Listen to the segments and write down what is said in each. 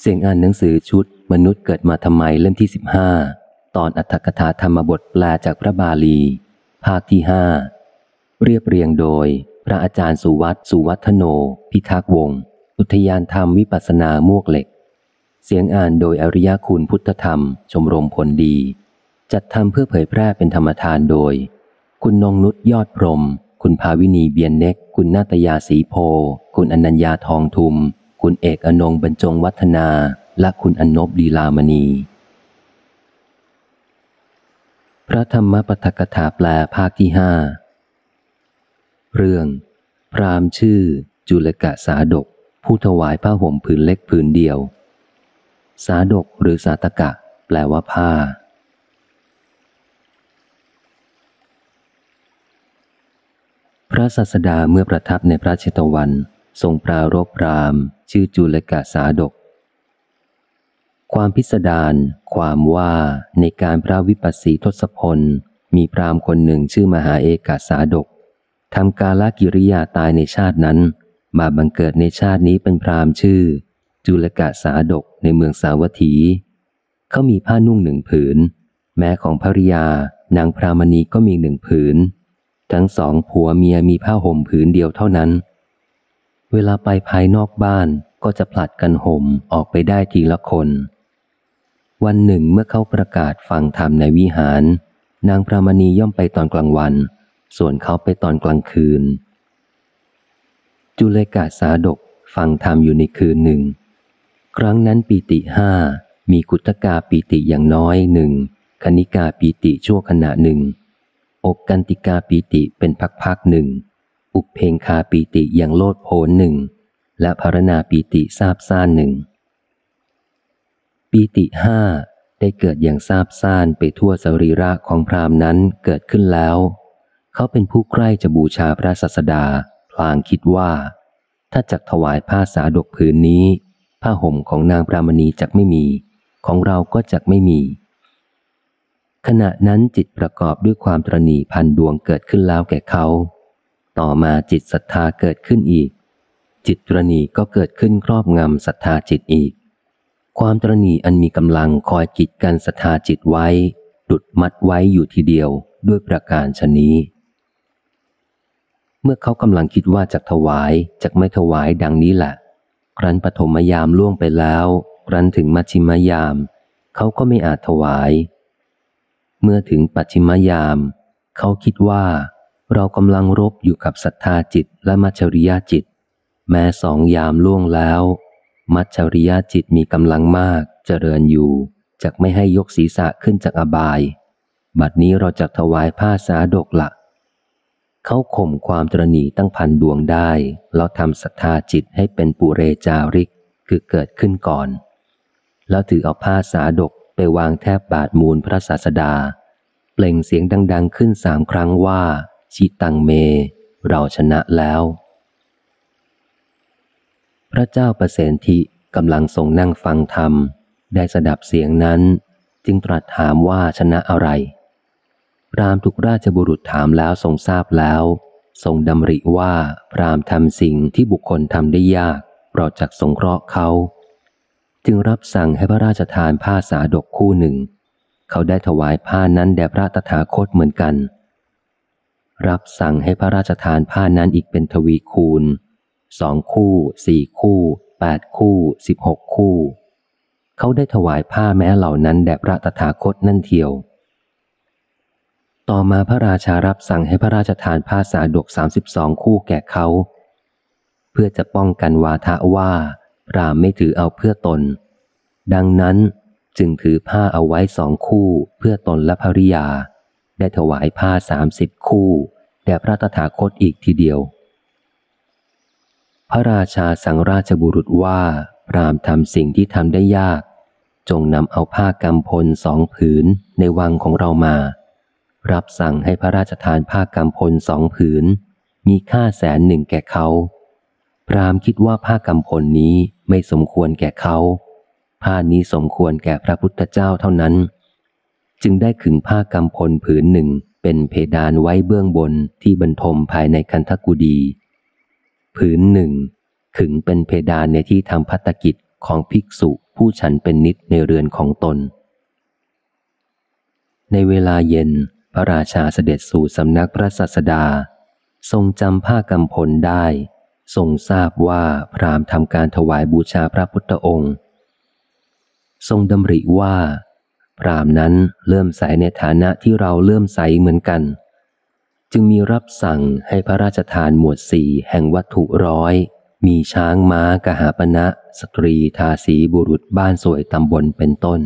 เสียงอ่านหนังสือชุด มนุษย์เกิดมาทำไมเล่มที่สิบห้าตอนอัตถกถาธรรมบทแปลจากพระบาลี ภาคที่ห้าเรียบเรียงโดย พระอาจารย์สุวัตสุวัฒโน พิทักษ์วงศ์อุทยานธรรมวิปัสนามวกเหล็ก เสียงอ่านโดยอริยคุณพุทธธรรม ชมรมผลดี จัดทำเพื่อเผยแพร่เป็นธรรมทานโดย คุณนงนุษยอดพรม คุณภาวินีเบียนเน็ก คุณนาตยาสีโพ คุณอนัญญาทองทุม คุณเอกอนงบรรจงวัฒนา และคุณอนนบลีลามณี พระธรรมปฐกถาแปลภาคที่ห้าเรื่อง พรามชื่อ จุลกะสาดก ผู้ถวายผ้าห่มผืนเล็กผืนเดียว สาดกหรือสาตกะ แปลว่าผ้าพระสัสดาเมื่อประทับในพระเชตวัน ทรงปรารบรามชื่อจุลกะสาดก ความพิสดารความว่าในการพระวิปัสสีทศพล มีพรามคนหนึ่งชื่อมหาเอกาสาดกทำกาลกิริยาตายในชาตินั้น มาบังเกิดในชาตินี้เป็นพรามชื่อ จุลกะสาดกในเมืองสาวัตถี เขามีผ้านุ่งหนึ่งผืน แม้ของภริยานางพรามณีก็มีหนึ่งผืน ทั้งสองผัวเมียมีผ้าห่มผืนเดียวเท่านั้น เวลาไปภายนอกบ้านก็จะผลัดกันห่มออกไปได้ทีละคน วันหนึ่งเมื่อเขาประกาศฟังธรรมในวิหาร นางพรามณีย่อมไปตอนกลางวัน ส่วนเขาไปตอนกลางคืน จุเลกาสาดกฟังธรรมอยู่ในคืนหนึ่ง ครั้งนั้นปีติห้ามีกุตกาปีติอย่างน้อยหนึ่งคณิกาปีติชั่วขณะหนึ่งอกกันติกาปีติเป็นพักๆหนึ่ง อุเพงคาปีติอย่างโลดโผนหนึ่ง และภารณาปีติทราบซ่านหนึ่ง ปีติห้าได้เกิดอย่างทราบซ่านไปทั่วสรีระของพรามนั้นเกิดขึ้นแล้ว เขาเป็นผู้ใกล้จะบูชาพระสัสดา พลางคิดว่า ถ้าจักถวายผ้าสาดกผืนนี้ ผ้าห่มของนางพรามณีจักไม่มี ของเราก็จักไม่มี ขณะนั้นจิตประกอบด้วยความตรณีพันดวงเกิดขึ้นแล้วแก่เขา ต่อมาจิตศรัทธาเกิดขึ้นอีก จิตตรณีก็เกิดขึ้นครอบงำศรัทธาจิตอีก ความตรณีอันมีกำลังคอยกิดกันศรัทธาจิตไว้ ดุดมัดไว้อยู่ทีเดียวด้วยประการชนี้ เมื่อเขากำลังคิดว่าจะถวายจะไม่ถวายดังนี้แหละ ครั้นปฐมยามล่วงไปแล้ว ครั้นถึงมัชชิมยาม เขาก็ไม่อาจถวาย เมื่อถึงปัจฉิมยาม เขาคิดว่า เรากำลังรบอยู่กับศรัทธาจิตและมัจฉริยจิต แม้สองยามล่วงแล้ว มัจฉริยจิตมีกำลังมากเจริญอยู่จะไม่ให้ยกศีรษะขึ้นจากอบาย บัดนี้เราจะถวายผ้าสาดกละ เขาข่มความตรณีตั้งพันดวงได้ แล้วทำศรัทธาจิตให้เป็นปุเรจาริกคือเกิดขึ้นก่อน แล้วถือเอาผ้าสาดกไปวางแทบบาทมูลพระศาสดา เปล่งเสียงดัง ๆ ขึ้นสามครั้งว่า ชิตังเม เราชนะแล้ว พระเจ้าประเสนทิกำลังทรงนั่งฟังธรรม ได้สดับเสียงนั้น จึงตรัสถามว่าชนะอะไรพรามถูกราชบุรุษถามแล้วทรงทราบแล้ว ทรงดำริว่าพรามทำสิ่งที่บุคคลทำได้ยากเราจักสงเคราะห์เขา จึงรับสั่งให้พระราชทานผ้าสาดกคู่หนึ่ง เขาได้ถวายผ้านั้นแด่พระตถาคตเหมือนกัน รับสั่งให้พระราชทานผ้านั้นอีกเป็นทวีคูณสองคู่สี่คู่แปดคู่สิบหกคู่ เขาได้ถวายผ้าแม้เหล่านั้นแด่พระตถาคตนั่นเทียว ต่อมาพระราชารับสั่งให้พระราชทานผ้าสาดกสามสิบสองคู่แก่เขา เพื่อจะป้องกันวาทะว่าพรามไม่ถือเอาเพื่อตน ดังนั้นจึงถือผ้าเอาไว้สองคู่เพื่อตนและภริยา ได้ถวายผ้าสามสิบคู่ แด่พระตถาคตอีกทีเดียว พระราชาสั่งราชบุรุษว่าพรามทำสิ่งที่ทำได้ยาก จงนำเอาผ้ากำพลสองผืนในวังของเรามา รับสั่งให้พระราชทานผ้ากำพลสองผืน มีค่าแสนหนึ่งแก่เขา พรามคิดว่าผ้ากำพลนี้ไม่สมควรแก่เขาผ้านี้สมควรแก่พระพุทธเจ้าเท่านั้น จึงได้ขึงผ้ากำพลผืนหนึ่ง เป็นเพดานไว้เบื้องบนที่บรรทมภายในคันธกุดีผืนหนึ่งขึงเป็นเพดานในที่ทำพัตกิจของภิกษุผู้ฉันเป็นนิดในเรือนของตน ในเวลาเย็นพระราชาเสด็จสู่สำนักพระสัสดา ทรงจำผ้ากำพลได้ ทรงทราบว่าพรามทำการถวายบูชาพระพุทธองค์ ทรงดำริว่า พรามนั้นเลื่อมใสในฐานะที่เราเลื่อมใสเหมือนกัน จึงมีรับสั่งให้พระราชทานหมวดสี่แห่งวัตถุร้อย มีช้างม้ากหาปณะสตรีทาสีบุรุษบ้านสวยตำบลเป็นต้น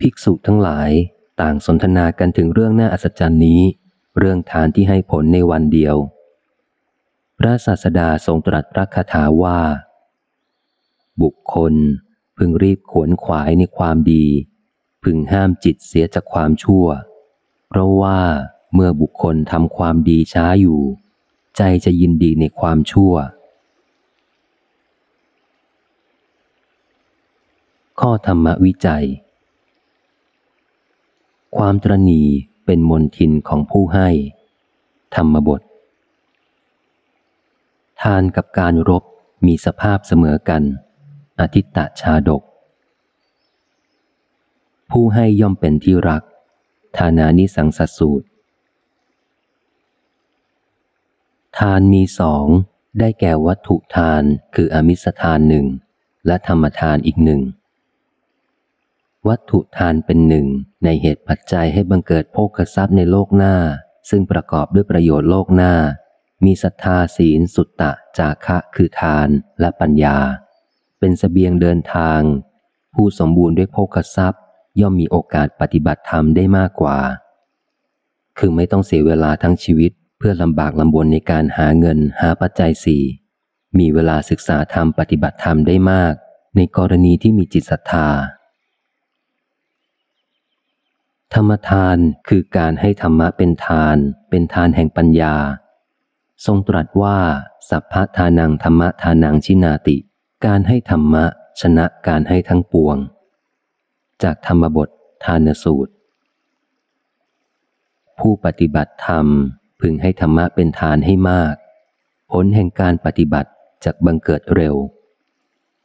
ภิกษุทั้งหลายต่างสนทนากันถึงเรื่องน่าอัศจรรย์นี้ เรื่องทานที่ให้ผลในวันเดียว พระศาสดาทรงตรัสพระคาถาว่า บุคคล พึงรีบขวนขวายในความดี พึงห้ามจิตเสียจากความชั่ว เพราะว่าเมื่อบุคคลทำความดีช้าอยู่ ใจจะยินดีในความชั่ว ข้อธรรมวิจัย ความตรณีเป็นมนทินของผู้ให้ ธรรมบท ทานกับการรบมีสภาพเสมอกัน อธิตตชาดก ผู้ให้ย่อมเป็นที่รัก ทานานิสังสสูตร ทานมีสอง ได้แก่วัตถุทานคืออมิสทานหนึ่ง และธรรมทานอีกหนึ่ง วัตถุทานเป็นหนึ่ง ในเหตุปัจจัยให้บังเกิดโภคทรัพย์ในโลกหน้า ซึ่งประกอบด้วยประโยชน์โลกหน้ามีศรัทธาศีลสุตตะ จาคะคือทานและปัญญา เป็นสเสบียงเดินทาง ผู้สมบูรณ์ด้วยโภคทรัพย์ ย่อมมีโอกาสปฏิบัติธรรมได้มากกว่า คือไม่ต้องเสียเวลาทั้งชีวิต เพื่อลำบากลำบนในการหาเงินหาปัจจัยสี่มีเวลาศึกษาธรรมปฏิบัติธรรมได้มาก ในกรณีที่มีจิตศรัทธา ธรรมทานคือการให้ธรรมะเป็นทาน เป็นทานแห่งปัญญา ทรงตรัสว่า สัพพทานังธรรมทานังชินาติ การให้ธรรมะ ชนะการให้ทั้งปวง จากธรรมบททานสูตร ผู้ปฏิบัติธรรมพึงให้ธรรมะเป็นทานให้มาก ผลแห่งการปฏิบัติจะบังเกิดเร็ว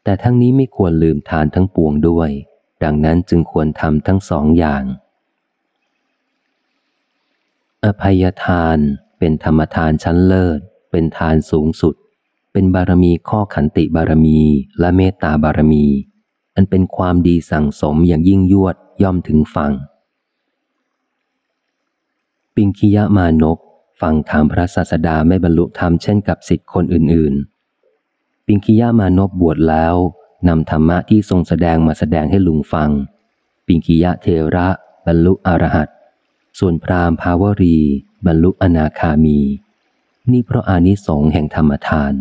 แต่ทั้งนี้ไม่ควรลืมทานทั้งปวงด้วย ดังนั้นจึงควรทำทั้งสองอย่าง อภัยทานเป็นธรรมทานชั้นเลิศ เป็นทานสูงสุด เป็นบารมีข้อขันติบารมีและเมตตาบารมี อันเป็นความดีสั่งสมอย่างยิ่งยวดย่อมถึงฝั่ง ปิงคิยะมานพฟังถามพระศาสดาไม่บรรลุธรรมเช่นกับสิทธิคนอื่น ๆ ปิงคิยามานพบวชแล้วนำธรรมะที่ทรงแสดงมาแสดงให้ลุงฟัง ปิงคิยะเทระบรรลุอรหัตส่วนพราหมณ์ภาวรี บรรลุอนาคามี นี่เพราะอานิสงส์แห่งธรรมทาน